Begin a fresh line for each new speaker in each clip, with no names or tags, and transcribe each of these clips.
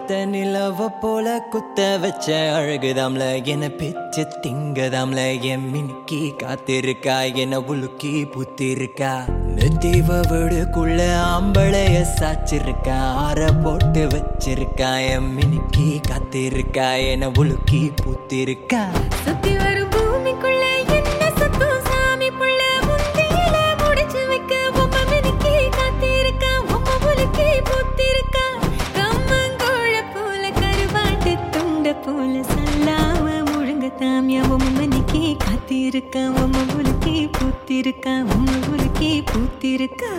கொடுத்த நிலவ போல குத்த வச்ச அழகுதாம்ல என பிச்சு திங்கதாம்ல என் மினுக்கி காத்திருக்கா என உலுக்கி புத்திருக்கா. நெத்திவ ஆம்பளைய சாச்சிருக்கா ஆற போட்டு வச்சிருக்கா என் மினுக்கி காத்திருக்கா என உலுக்கி புத்திருக்கா.
சுத்தி முழுங்க தாமியா பொம்மை மினுக்கி காத்திருக்கா பொம்மை பூத்திருக்கா பொம்மை பூத்திருக்கா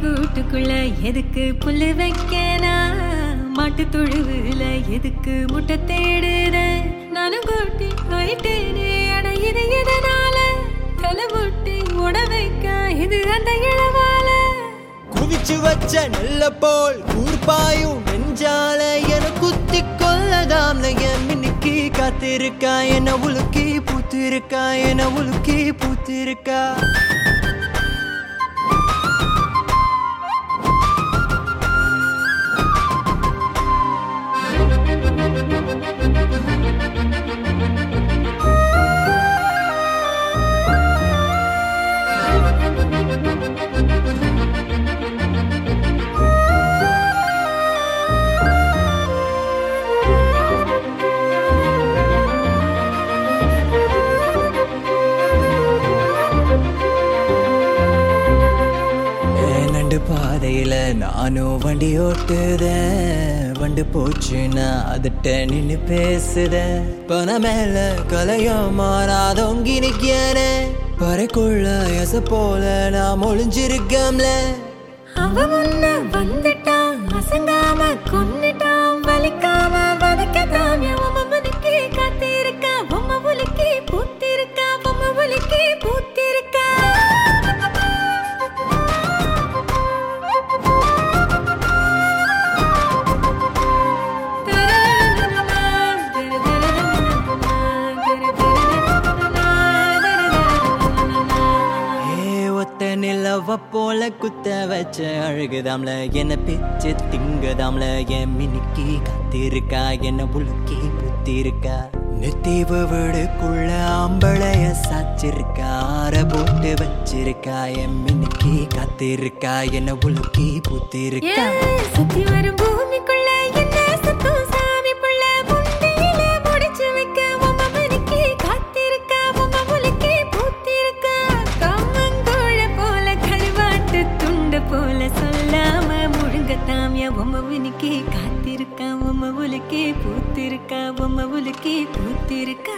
கூட்டுக்குள்ள எதுக்கு புல்லு வைக்கனா? மாட்டு தொழுவுல எதுக்கு முட்டை தேடுத? நானும் கூட்டி ஆயிட்டேனே அட இது எதனால? தலை முட்டி உட வைக்க இது அந்த இளவால.
குவிச்சு வச்ச நல்ல போல் கூர்பாயும் நெஞ்சால என குத்தி கொள்ளதாம். என் மினுக்கி காத்திருக்கா என உலுக்கி பூத்திருக்கா என உலுக்கி பூத்திருக்கா? வண்டு பாதையில நானும் வண்டி ஓட்டுத. வண்டு போச்சுன்னா அதுட்ட நின்னு பேசுத. பண மேல கலையும் மாறாதொங்கி நிக்கிறே பறைக்குள்ள எச போல நான் ஒளிஞ்சிருக்கம்ல.
அவ முன்ன வந்துட்டான் அசங்காம கொன்னுட்டான்
நிலவ போல குத்த வச்ச அழுகுதாம்ல என்ன பிச்சு திங்குதாம்ல என் மினுக்கி கத்திருக்கா என்ன புழுக்கி புத்திருக்கா. நெத்தீவு வீடுக்குள்ள ஆம்பளைய சாச்சிருக்கா ஆற போட்டு வச்சிருக்கா என் மினுக்கி கத்திருக்கா என்ன உலுக்கி புத்திருக்கா.
தாமியா பொம்மை காத்திருக்கா பொம்மை முழுக்கி பூத்திருக்கா பொம்மை முழுக்கி பூத்திருக்கா.